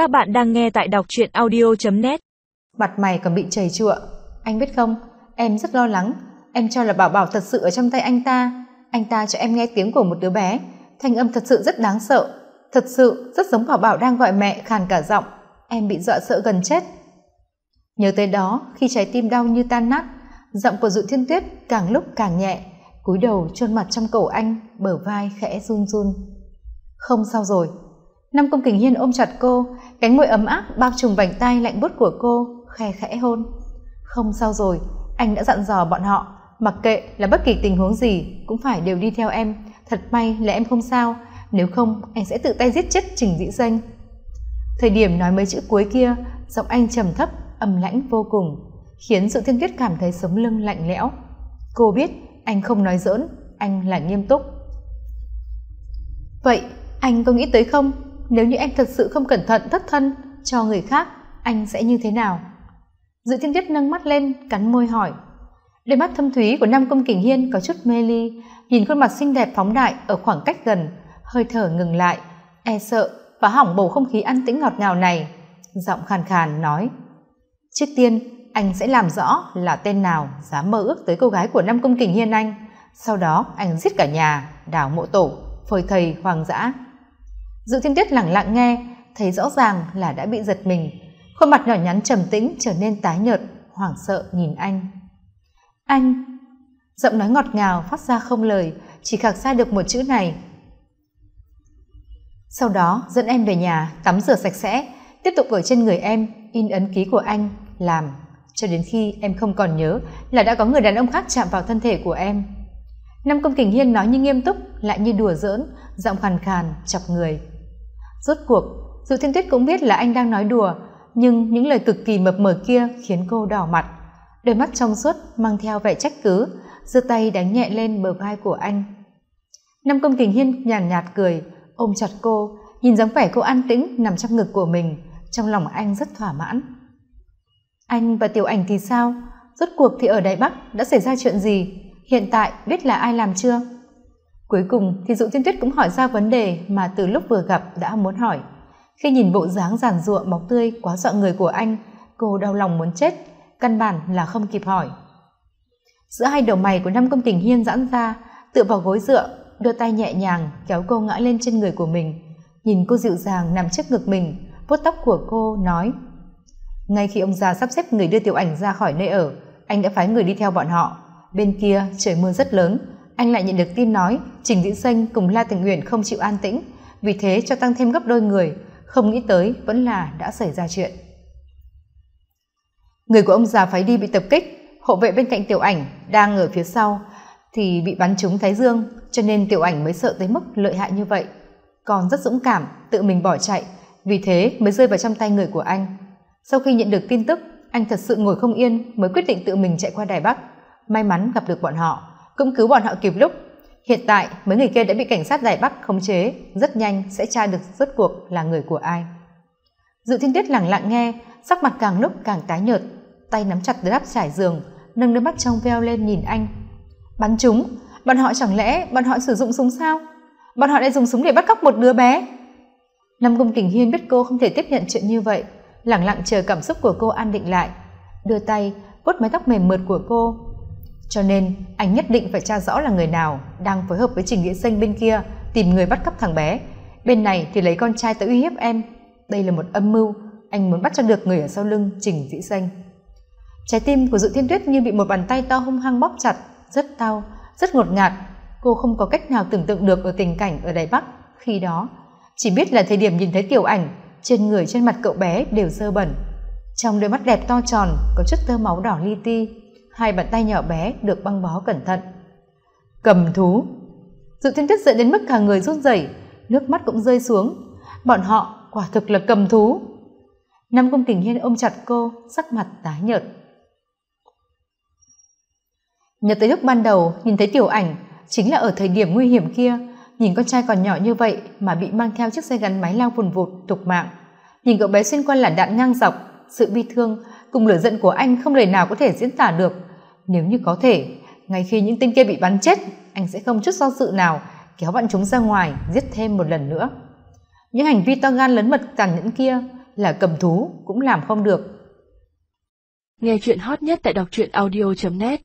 Các bạn đang nghe tại đọc truyện audio.net Mặt mày còn bị chảy chụa. Anh biết không, em rất lo lắng. Em cho là Bảo Bảo thật sự ở trong tay anh ta. Anh ta cho em nghe tiếng của một đứa bé. Thanh âm thật sự rất đáng sợ. Thật sự rất giống Bảo Bảo đang gọi mẹ khàn cả giọng. Em bị dọa sợ gần chết. Nhớ tới đó, khi trái tim đau như tan nát, giọng của Dụ Thiên Tuyết càng lúc càng nhẹ, cúi đầu chôn mặt trong cổ anh, bờ vai khẽ run run. Không sao rồi. Nam Công Kình Hiên ôm chặt cô, cánh môi ấm áp bao trùm vành tay lạnh buốt của cô, khe khẽ hôn. Không sao rồi, anh đã dặn dò bọn họ, mặc kệ là bất kỳ tình huống gì cũng phải đều đi theo em. Thật may là em không sao, nếu không anh sẽ tự tay giết chết Trình Dĩ Danh. Thời điểm nói mấy chữ cuối kia, giọng anh trầm thấp, âm lãnh vô cùng, khiến sự Thiên Tuyết cảm thấy sống lưng lạnh lẽo. Cô biết anh không nói giỡn, anh là nghiêm túc. Vậy anh có nghĩ tới không? Nếu như em thật sự không cẩn thận thất thân cho người khác, anh sẽ như thế nào? Dự Thiên Tuyết nâng mắt lên, cắn môi hỏi. Đôi mắt thâm thúy của Nam Công Kình Hiên có chút mê ly, nhìn khuôn mặt xinh đẹp phóng đại ở khoảng cách gần, hơi thở ngừng lại, e sợ và hỏng bầu không khí an tĩnh ngọt ngào này. Giọng khàn khàn nói. Trước tiên, anh sẽ làm rõ là tên nào dám mơ ước tới cô gái của Nam Công Kình Hiên anh. Sau đó anh giết cả nhà, đào mộ tổ, phơi thầy hoàng dã. Dự thiên tiết lẳng lặng nghe, thấy rõ ràng là đã bị giật mình. Khuôn mặt nhỏ nhắn trầm tĩnh trở nên tái nhợt, hoảng sợ nhìn anh. Anh! Giọng nói ngọt ngào phát ra không lời, chỉ khạc ra được một chữ này. Sau đó dẫn em về nhà, tắm rửa sạch sẽ, tiếp tục ở trên người em, in ấn ký của anh, làm, cho đến khi em không còn nhớ là đã có người đàn ông khác chạm vào thân thể của em. năm Công Kình Hiên nói như nghiêm túc, lại như đùa giỡn, giọng khàn khàn, chọc người. Rốt cuộc, dù Thiên Tuyết cũng biết là anh đang nói đùa, nhưng những lời cực kỳ mập mờ kia khiến cô đỏ mặt. Đôi mắt trong suốt mang theo vẻ trách cứ, giơ tay đánh nhẹ lên bờ vai của anh. Nam Công Kình Hiên nhàn nhạt, nhạt cười, ôm chặt cô, nhìn dáng vẻ cô an tĩnh nằm trong ngực của mình, trong lòng anh rất thỏa mãn. Anh và Tiểu Ảnh thì sao? Rốt cuộc thì ở Đài Bắc đã xảy ra chuyện gì? Hiện tại biết là ai làm chưa? Cuối cùng thì Dụ Thiên Tuyết cũng hỏi ra vấn đề mà từ lúc vừa gặp đã muốn hỏi. Khi nhìn bộ dáng giàn giụa mọc tươi quá sợ người của anh, cô đau lòng muốn chết, căn bản là không kịp hỏi. Giữa hai đầu mày của năm công tình hiên giãn ra, tựa vào gối dựa, đưa tay nhẹ nhàng kéo cô ngã lên trên người của mình. Nhìn cô dịu dàng nằm trước ngực mình, vuốt tóc của cô, nói ngay khi ông già sắp xếp người đưa tiểu ảnh ra khỏi nơi ở anh đã phái người đi theo bọn họ bên kia trời mưa rất lớn anh lại nhận được tin nói trình dĩ xanh cùng la tình nguyện không chịu an tĩnh, vì thế cho tăng thêm gấp đôi người, không nghĩ tới vẫn là đã xảy ra chuyện. Người của ông già phái đi bị tập kích, hộ vệ bên cạnh tiểu ảnh đang ở phía sau thì bị bắn trúng thái dương, cho nên tiểu ảnh mới sợ tới mức lợi hại như vậy. Còn rất dũng cảm, tự mình bỏ chạy, vì thế mới rơi vào trong tay người của anh. Sau khi nhận được tin tức, anh thật sự ngồi không yên mới quyết định tự mình chạy qua đài bắc. May mắn gặp được bọn họ cũng cứu bọn họ kịp lúc. Hiện tại, mấy người kia đã bị cảnh sát giải bắc khống chế, rất nhanh sẽ tra được rốt cuộc là người của ai. Dự thiên tiết lẳng lặng nghe, sắc mặt càng lúc càng tái nhợt, tay nắm chặt đáp trải giường, nâng đôi mắt trong veo lên nhìn anh. Bắn chúng, bọn họ chẳng lẽ bọn họ sử dụng súng sao? Bọn họ lại dùng súng để bắt cóc một đứa bé. Năm cung kình hiên biết cô không thể tiếp nhận chuyện như vậy lẳng lặng chờ cảm xúc của cô an định lại. Đưa tay, vuốt mái tóc mềm mượt của cô cho nên, anh nhất định phải tra rõ là người nào đang phối hợp với trình nghĩa sinh bên kia tìm người bắt cóc thằng bé. Bên này thì lấy con trai tới uy hiếp em. Đây là một âm mưu, anh muốn bắt cho được người ở sau lưng trình dĩ xanh trái tim của dự thiên tuyết như bị một bàn tay to hung hăng bóp chặt, rất đau, rất ngột ngạt. Cô không có cách nào tưởng tượng được ở tình cảnh ở đài bắc khi đó. Chỉ biết là thời điểm nhìn thấy tiểu ảnh, trên người, trên mặt cậu bé đều dơ bẩn. Trong đôi mắt đẹp to tròn, có chút tơ máu đỏ li ti hai bàn tay nhỏ bé được băng bó cẩn thận. Cầm thú. Dự thiên tuyết giận đến mức cả người run rẩy, nước mắt cũng rơi xuống. Bọn họ quả thực là cầm thú. Năm công tình hiên ôm chặt cô, sắc mặt tái nhợt. Nhớ tới lúc ban đầu, nhìn thấy tiểu ảnh, chính là ở thời điểm nguy hiểm kia, nhìn con trai còn nhỏ như vậy mà bị mang theo chiếc xe gắn máy lao vùn vụt, tục mạng. Nhìn cậu bé xuyên qua làn đạn ngang dọc, sự bi thương, cùng lửa giận của anh không lời nào có thể diễn tả được nếu như có thể, ngay khi những tên kia bị bắn chết, anh sẽ không chút do dự nào kéo bọn chúng ra ngoài giết thêm một lần nữa. Những hành vi to gan lấn mật tàn nhẫn kia là cầm thú cũng làm không được. Nghe chuyện hot nhất tại đọc truyện audio net.